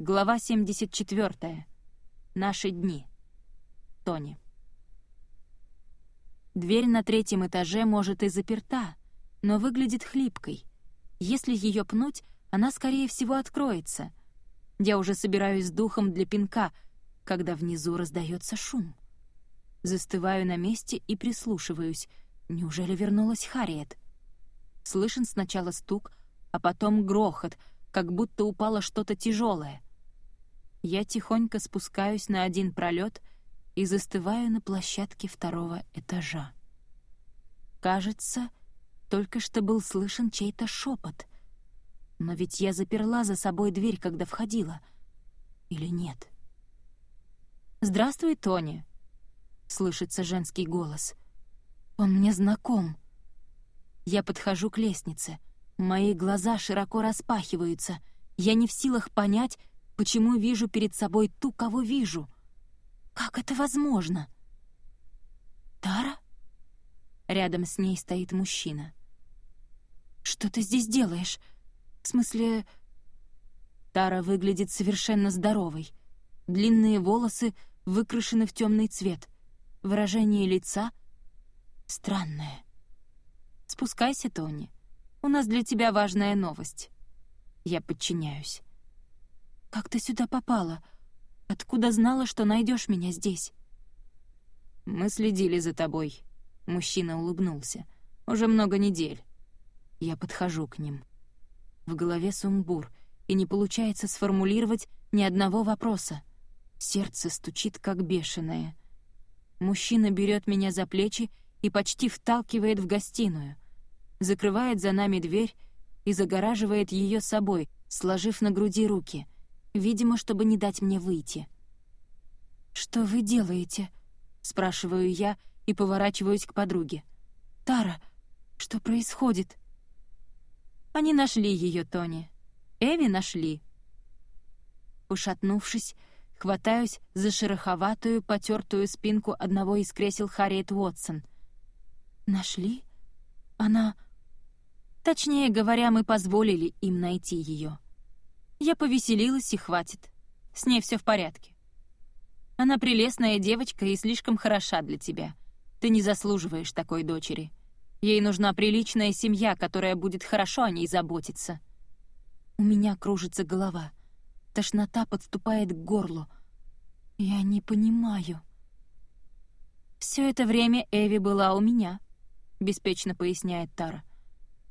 Глава 74. Наши дни. Тони. Дверь на третьем этаже может и заперта, но выглядит хлипкой. Если ее пнуть, она, скорее всего, откроется. Я уже собираюсь с духом для пинка, когда внизу раздается шум. Застываю на месте и прислушиваюсь. Неужели вернулась Харриет? Слышен сначала стук, а потом грохот, как будто упало что-то тяжелое. Я тихонько спускаюсь на один пролет и застываю на площадке второго этажа. Кажется, только что был слышен чей-то шепот. Но ведь я заперла за собой дверь, когда входила. Или нет? «Здравствуй, Тони!» — слышится женский голос. «Он мне знаком». Я подхожу к лестнице. Мои глаза широко распахиваются. Я не в силах понять, Почему вижу перед собой ту, кого вижу? Как это возможно? Тара? Рядом с ней стоит мужчина. Что ты здесь делаешь? В смысле... Тара выглядит совершенно здоровой. Длинные волосы выкрашены в темный цвет. Выражение лица странное. «Спускайся, Тони. У нас для тебя важная новость». Я подчиняюсь. «Как ты сюда попала? Откуда знала, что найдешь меня здесь?» «Мы следили за тобой», — мужчина улыбнулся. «Уже много недель». Я подхожу к ним. В голове сумбур, и не получается сформулировать ни одного вопроса. Сердце стучит, как бешеное. Мужчина берет меня за плечи и почти вталкивает в гостиную. Закрывает за нами дверь и загораживает ее собой, сложив на груди руки — видимо, чтобы не дать мне выйти. «Что вы делаете?» — спрашиваю я и поворачиваюсь к подруге. «Тара, что происходит?» «Они нашли ее, Тони. Эви нашли». Ушатнувшись, хватаюсь за шероховатую, потертую спинку одного из кресел Харриет Уотсон. «Нашли? Она...» Точнее говоря, мы позволили им найти ее. Я повеселилась и хватит. С ней все в порядке. Она прелестная девочка и слишком хороша для тебя. Ты не заслуживаешь такой дочери. Ей нужна приличная семья, которая будет хорошо о ней заботиться. У меня кружится голова. Тошнота подступает к горлу. Я не понимаю. Все это время Эви была у меня, беспечно поясняет Тара.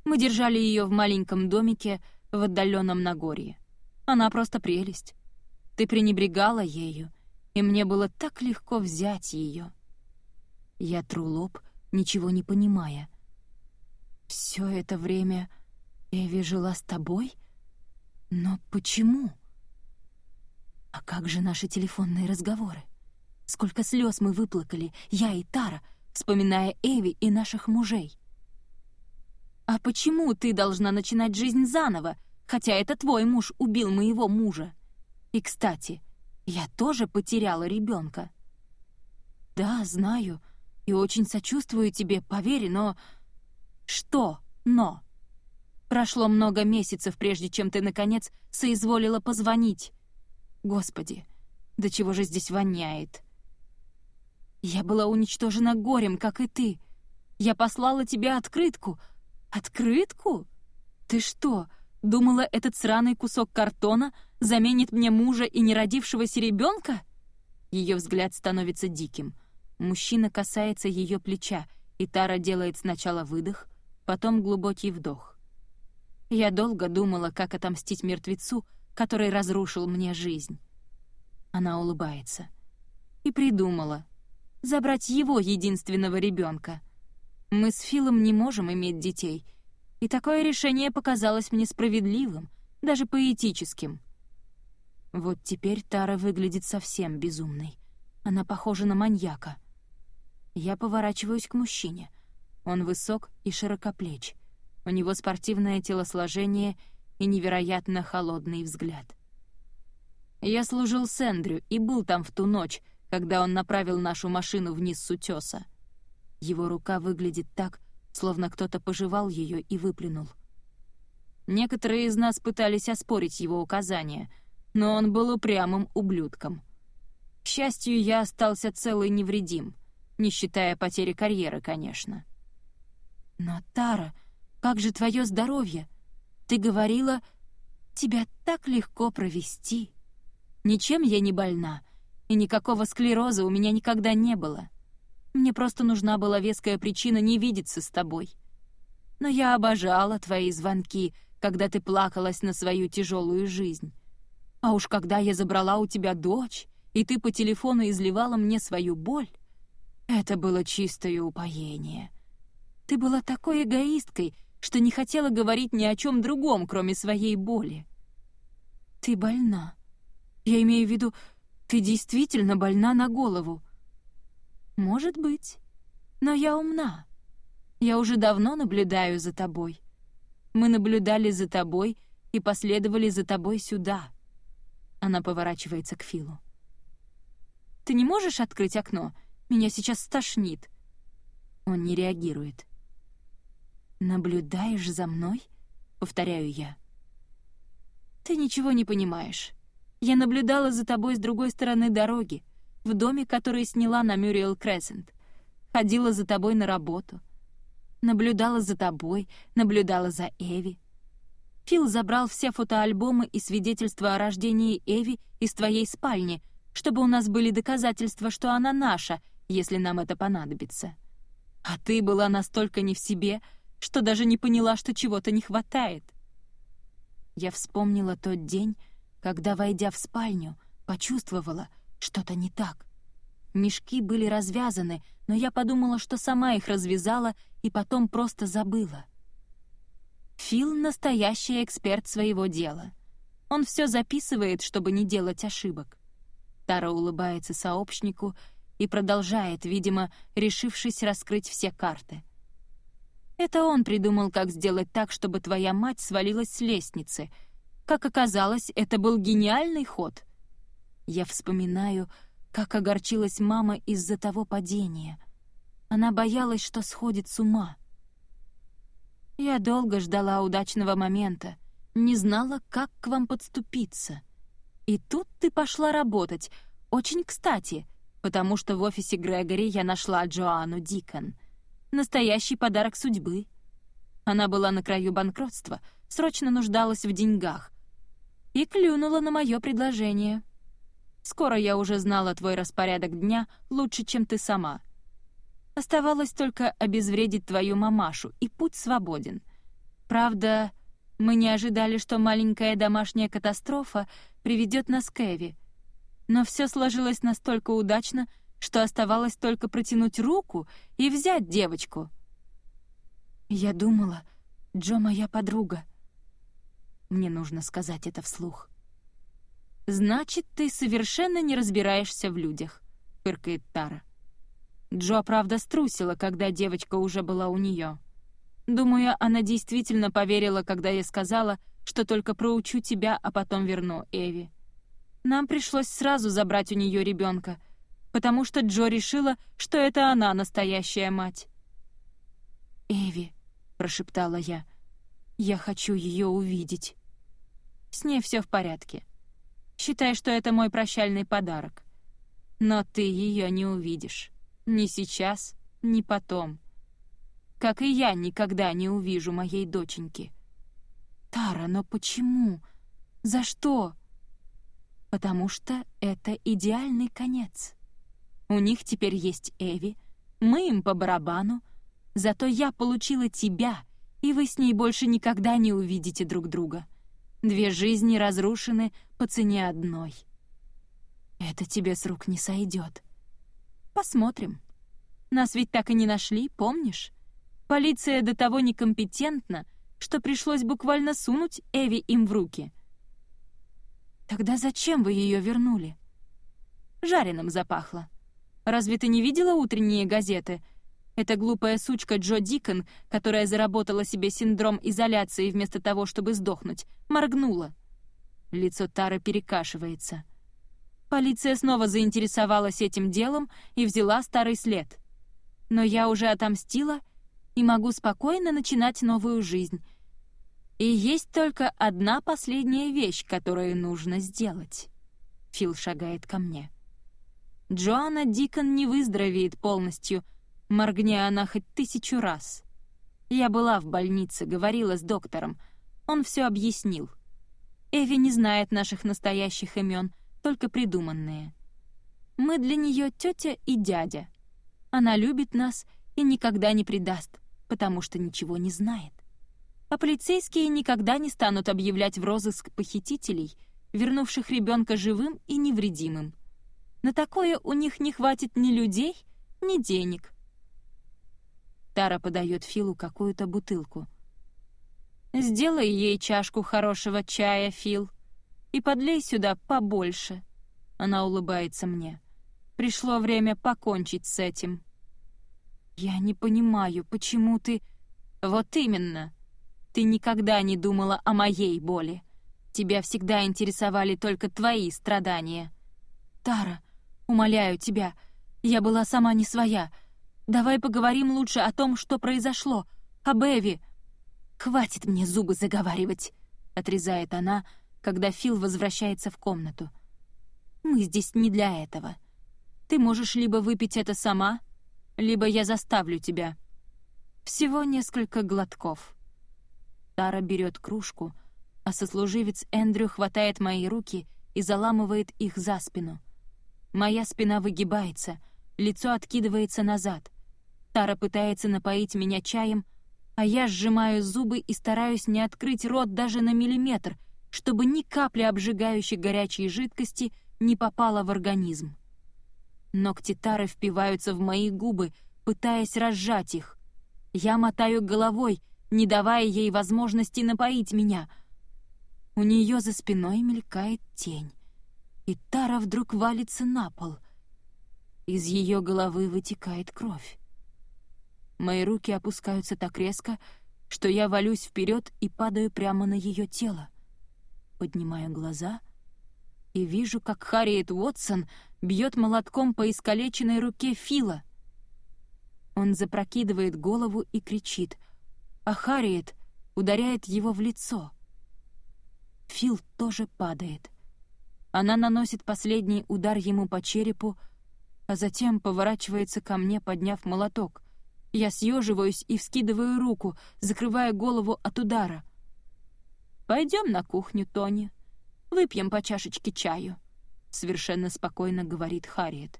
Мы держали ее в маленьком домике в отдаленном Нагорье. Она просто прелесть. Ты пренебрегала ею, и мне было так легко взять ее. Я тру лоб, ничего не понимая. Все это время Эви жила с тобой? Но почему? А как же наши телефонные разговоры? Сколько слез мы выплакали, я и Тара, вспоминая Эви и наших мужей. «А почему ты должна начинать жизнь заново, хотя это твой муж убил моего мужа. И, кстати, я тоже потеряла ребенка. Да, знаю, и очень сочувствую тебе, поверь, но... Что «но»? Прошло много месяцев, прежде чем ты, наконец, соизволила позвонить. Господи, до чего же здесь воняет? Я была уничтожена горем, как и ты. Я послала тебе открытку. Открытку? Ты что, Думала, этот сраный кусок картона заменит мне мужа и неродившегося ребенка? Ее взгляд становится диким. Мужчина касается ее плеча, и Тара делает сначала выдох, потом глубокий вдох. Я долго думала, как отомстить мертвецу, который разрушил мне жизнь. Она улыбается. И придумала. Забрать его единственного ребенка. Мы с Филом не можем иметь детей — и такое решение показалось мне справедливым, даже поэтическим. Вот теперь Тара выглядит совсем безумной. Она похожа на маньяка. Я поворачиваюсь к мужчине. Он высок и широкоплеч. У него спортивное телосложение и невероятно холодный взгляд. Я служил с Эндрю и был там в ту ночь, когда он направил нашу машину вниз с утёса. Его рука выглядит так, словно кто-то пожевал ее и выплюнул. Некоторые из нас пытались оспорить его указания, но он был упрямым ублюдком. К счастью, я остался цел и невредим, не считая потери карьеры, конечно. «Но, Тара, как же твое здоровье? Ты говорила, тебя так легко провести. Ничем я не больна, и никакого склероза у меня никогда не было. Мне просто нужна была веская причина не видеться с тобой. Но я обожала твои звонки, когда ты плакалась на свою тяжелую жизнь. А уж когда я забрала у тебя дочь, и ты по телефону изливала мне свою боль, это было чистое упоение. Ты была такой эгоисткой, что не хотела говорить ни о чем другом, кроме своей боли. Ты больна. Я имею в виду, ты действительно больна на голову. Может быть. Но я умна. Я уже давно наблюдаю за тобой. Мы наблюдали за тобой и последовали за тобой сюда. Она поворачивается к Филу. Ты не можешь открыть окно? Меня сейчас стошнит. Он не реагирует. «Наблюдаешь за мной?» — повторяю я. «Ты ничего не понимаешь. Я наблюдала за тобой с другой стороны дороги, в доме, который сняла на Мюриэл Крессент. Ходила за тобой на работу. Наблюдала за тобой, наблюдала за Эви. Фил забрал все фотоальбомы и свидетельства о рождении Эви из твоей спальни, чтобы у нас были доказательства, что она наша, если нам это понадобится. А ты была настолько не в себе, что даже не поняла, что чего-то не хватает. Я вспомнила тот день, когда, войдя в спальню, почувствовала, что-то не так. Мешки были развязаны, но я подумала, что сама их развязала и потом просто забыла. Фил — настоящий эксперт своего дела. Он все записывает, чтобы не делать ошибок. Тара улыбается сообщнику и продолжает, видимо, решившись раскрыть все карты. Это он придумал, как сделать так, чтобы твоя мать свалилась с лестницы. Как оказалось, это был гениальный ход. Я вспоминаю, как огорчилась мама из-за того падения. Она боялась, что сходит с ума. Я долго ждала удачного момента, не знала, как к вам подступиться. И тут ты пошла работать, очень кстати, потому что в офисе Грегори я нашла Джоанну Дикон — Настоящий подарок судьбы. Она была на краю банкротства, срочно нуждалась в деньгах. И клюнула на мое предложение. Скоро я уже знала твой распорядок дня лучше, чем ты сама. Оставалось только обезвредить твою мамашу, и путь свободен. Правда, мы не ожидали, что маленькая домашняя катастрофа приведет нас к Эви. Но все сложилось настолько удачно, что оставалось только протянуть руку и взять девочку. Я думала, Джо моя подруга. Мне нужно сказать это вслух. «Значит, ты совершенно не разбираешься в людях», — фыркает Тара. Джо, правда, струсила, когда девочка уже была у нее. Думаю, она действительно поверила, когда я сказала, что только проучу тебя, а потом верну Эви. Нам пришлось сразу забрать у нее ребенка, потому что Джо решила, что это она настоящая мать. «Эви», — прошептала я, — «я хочу ее увидеть». «С ней все в порядке. Считай, что это мой прощальный подарок. Но ты ее не увидишь. Ни сейчас, ни потом. Как и я никогда не увижу моей доченьки». «Тара, но почему? За что?» «Потому что это идеальный конец». У них теперь есть Эви, мы им по барабану, зато я получила тебя, и вы с ней больше никогда не увидите друг друга. Две жизни разрушены по цене одной. Это тебе с рук не сойдет. Посмотрим. Нас ведь так и не нашли, помнишь? Полиция до того некомпетентна, что пришлось буквально сунуть Эви им в руки. Тогда зачем вы ее вернули? Жареным запахло. Разве ты не видела утренние газеты? Эта глупая сучка Джо Дикон, которая заработала себе синдром изоляции вместо того, чтобы сдохнуть, моргнула. Лицо Тары перекашивается. Полиция снова заинтересовалась этим делом и взяла старый след. Но я уже отомстила и могу спокойно начинать новую жизнь. И есть только одна последняя вещь, которую нужно сделать. Фил шагает ко мне. Джоанна Дикон не выздоровеет полностью, моргни она хоть тысячу раз. Я была в больнице, говорила с доктором. Он все объяснил. Эви не знает наших настоящих имен, только придуманные. Мы для нее тетя и дядя. Она любит нас и никогда не предаст, потому что ничего не знает. А полицейские никогда не станут объявлять в розыск похитителей, вернувших ребенка живым и невредимым. На такое у них не хватит ни людей, ни денег. Тара подает Филу какую-то бутылку. «Сделай ей чашку хорошего чая, Фил, и подлей сюда побольше». Она улыбается мне. Пришло время покончить с этим. «Я не понимаю, почему ты...» «Вот именно. Ты никогда не думала о моей боли. Тебя всегда интересовали только твои страдания. Тара, умоляю тебя, я была сама не своя. Давай поговорим лучше о том, что произошло, об Эви». «Хватит мне зубы заговаривать», — отрезает она, когда Фил возвращается в комнату. «Мы здесь не для этого». Ты можешь либо выпить это сама, либо я заставлю тебя. Всего несколько глотков». Тара берет кружку, а сослуживец Эндрю хватает мои руки и заламывает их за спину. Моя спина выгибается, лицо откидывается назад. Тара пытается напоить меня чаем, а я сжимаю зубы и стараюсь не открыть рот даже на миллиметр, чтобы ни капли обжигающей горячей жидкости не попала в организм. Ногти Тары впиваются в мои губы, пытаясь разжать их. Я мотаю головой, не давая ей возможности напоить меня. У нее за спиной мелькает тень, и Тара вдруг валится на пол. Из ее головы вытекает кровь. Мои руки опускаются так резко, что я валюсь вперед и падаю прямо на ее тело. Поднимаю глаза и вижу, как Харриет Уотсон — бьет молотком по искалеченной руке Фила. Он запрокидывает голову и кричит, а Харриет ударяет его в лицо. Фил тоже падает. Она наносит последний удар ему по черепу, а затем поворачивается ко мне, подняв молоток. Я съеживаюсь и вскидываю руку, закрывая голову от удара. «Пойдем на кухню, Тони. Выпьем по чашечке чаю». — совершенно спокойно говорит Харриет.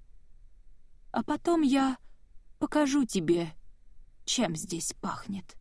«А потом я покажу тебе, чем здесь пахнет».